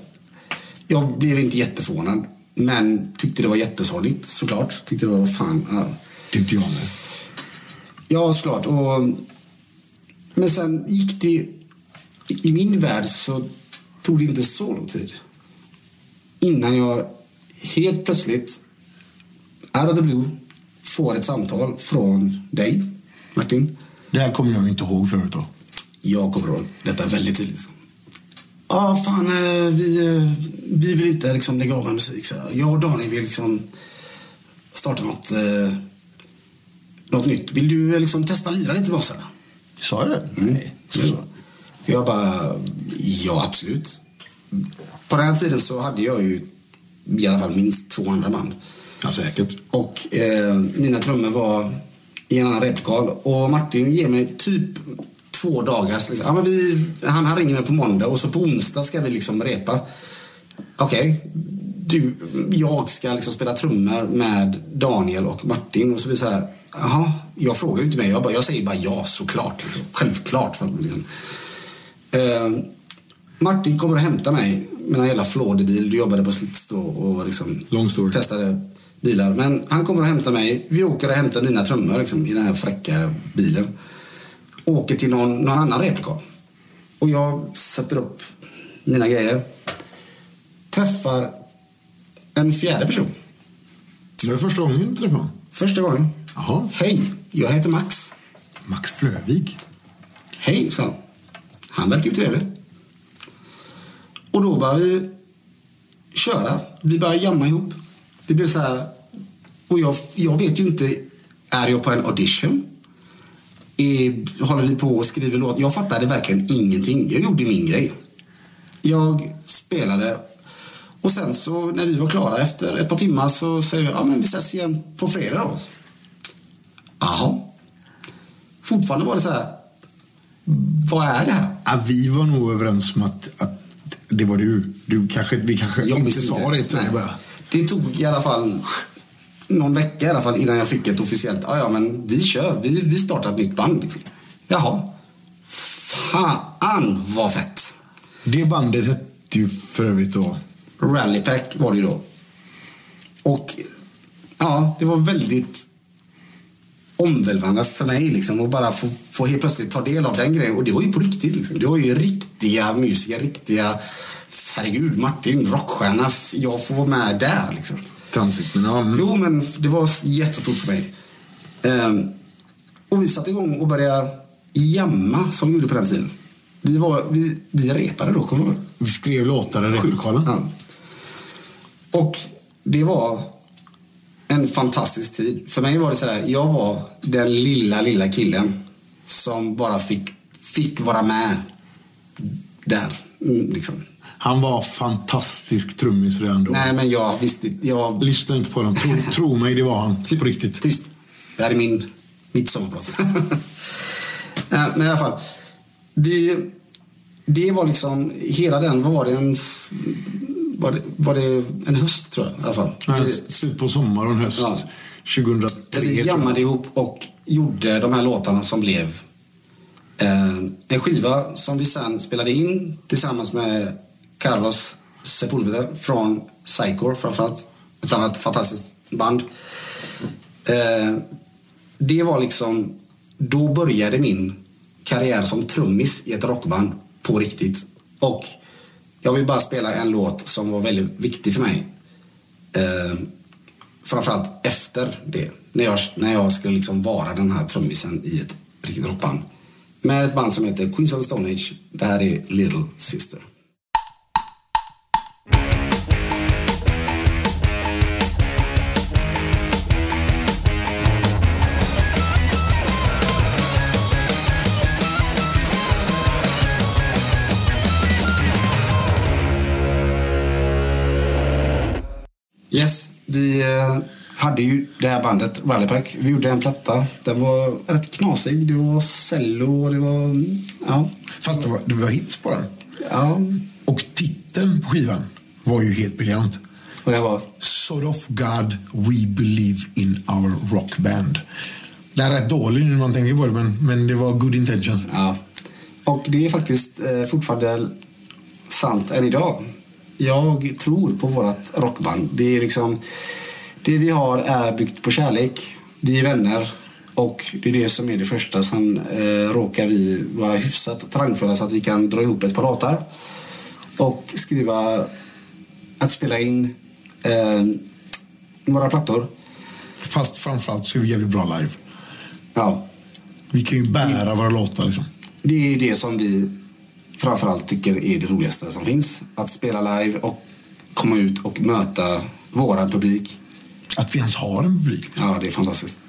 B: Jag blev inte jätteförvånad. Men tyckte det var jättesorgligt såklart. Tyckte det var fan. Ja.
C: Tyckte jag med.
B: Ja, såklart. Och, men sen gick det... I min värld så tog det inte så lång tid. Innan jag helt plötsligt, out of the blue, får ett samtal från dig, Martin.
C: Det här kommer jag inte ihåg förut då.
B: Jag kommer ihåg detta väldigt tydligt. Ja, fan, eh, vi, eh, vi vill inte liksom lägga av med musik. Jag och Daniel vill liksom starta något, eh, något nytt. Vill du eh, liksom testa lira lite eller?
C: Sa jag det?
B: Mm.
C: Nej. Så.
B: Jag bara, ja absolut. På den här tiden så hade jag ju i alla fall minst två andra band.
C: Ja, säkert.
B: Och eh, mina trummor var i en annan replokal. Och Martin ger mig typ två dagars... Liksom, ja, men vi, han, han ringer mig på måndag och så på onsdag ska vi liksom repa. Okej, du, jag ska liksom spela trummor med Daniel och Martin. Och så blir det så här, jaha, jag frågar ju inte mig. Jag, bara, jag säger bara ja, såklart. Liksom. Självklart. Liksom. eh, Martin kommer och hämtar mig med en jävla flådebil. Du jobbade på Slits då och liksom testade bilar. Men han kommer och hämtar mig. Vi åker och hämtar mina trummor liksom, i den här fräcka bilen. Åker till någon, någon annan replokal. Och jag sätter upp mina grejer. Träffar en fjärde person.
C: Det var första gången du honom?
B: Första gången.
C: Jaha.
B: Hej, jag heter Max.
C: Max Flövig.
B: Hej, sa han. Han verkar ju trevlig. Och då började vi köra. Vi började jamma ihop. Det blev så här... Och jag, jag vet ju inte, är jag på en audition? Är, håller vi på och skriver låt? Jag fattade verkligen ingenting. Jag gjorde min grej. Jag spelade. Och sen så när vi var klara efter ett par timmar så säger jag, ja men vi ses igen på fredag då. Jaha. Fortfarande var det så här, vad är det här?
C: Ja, vi var nog överens om att, att det var du. du kanske, vi kanske
B: Jag
C: inte sa det till dig bara.
B: Det tog i alla fall någon vecka i alla fall innan jag fick ett officiellt, ja ja men vi kör, vi, vi startar ett nytt band. Liksom. Jaha. Fan vad fett.
C: Det bandet hette ju för övrigt då...
B: Rallypack var det ju då. Och ja, det var väldigt omvälvande för mig liksom att bara få, få helt plötsligt ta del av den grejen. Och det var ju på riktigt liksom. Det var ju riktiga musiker, riktiga, herregud, Martin, rockstjärna. Jag får vara med där liksom.
C: Tramsigt, men ja. mm.
B: Jo, men det var jättestort för mig. Ehm, och vi satte igång och började jamma som vi gjorde på den tiden. Vi, var, vi, vi repade då, kommer du ihåg?
C: Vi skrev låtar i replokalen.
B: Ja. Och det var en fantastisk tid. För mig var det så här, jag var den lilla, lilla killen som bara fick, fick vara med där. Mm, liksom.
C: Han var fantastisk trummis redan då.
B: Nej, men jag visste jag
C: Lyssna inte på honom. Tro, tro mig, det var han. På riktigt.
B: Tyst. Det här är min, mitt sommarprat. Eh, Men i alla fall. Vi, det var liksom, hela den var en, var det, var det en höst tror jag i alla fall. Vi,
C: Slut på sommar och en höst.
B: Ja.
C: 2003.
B: vi jammade ihop och gjorde de här låtarna som blev eh, en skiva som vi sen spelade in tillsammans med Carlos Sepulveda från Psycho framförallt. Ett annat fantastiskt band. Eh, det var liksom, då började min karriär som trummis i ett rockband på riktigt. Och jag vill bara spela en låt som var väldigt viktig för mig. Eh, framförallt efter det. När jag, när jag skulle liksom vara den här trummisen i ett riktigt rockband. Med ett band som heter Queens of the Stone Age. Det här är Little Sister. Yes, vi eh, hade ju det här bandet, Rallypack. Vi gjorde en platta. Den var rätt knasig. Det var cello och det var... Ja.
C: Fast det var, det var hits på den.
B: ja.
C: Och titeln på skivan var ju helt briljant.
B: Och det var...
C: Sort of God we believe in our rock band. Den är rätt dålig nu när man tänker på det, men, men det var good intentions.
B: Ja. Och det är faktiskt eh, fortfarande sant än idag. Jag tror på vårt rockband. Det är liksom... Det vi har är byggt på kärlek. Vi är vänner. Och det är det som är det första. Sen eh, råkar vi vara hyfsat talangfulla så att vi kan dra ihop ett par låtar. Och skriva... Att spela in eh, några plattor.
C: Fast framförallt så är vi jävligt bra live.
B: Ja,
C: Vi kan ju bära våra låtar liksom.
B: Det är det som vi framförallt tycker är det roligaste som finns. Att spela live och komma ut och möta våran publik.
C: Att vi ens har en publik.
B: Ja, det är fantastiskt.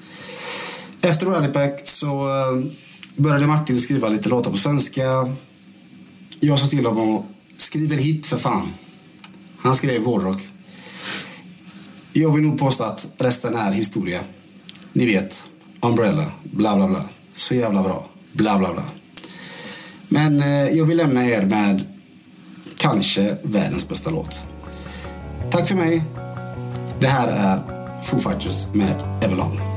B: Efter Rallypack så eh, började Martin skriva lite låtar på svenska. Jag sa till honom att skriva hit för fan. Han skrev hårdrock. Jag vill nog påstå att resten är historia. Ni vet, Umbrella, bla bla bla. Så jävla bra, bla bla bla. Men eh, jag vill lämna er med kanske världens bästa låt. Tack för mig. Det här är Foo Fighters med Everlong.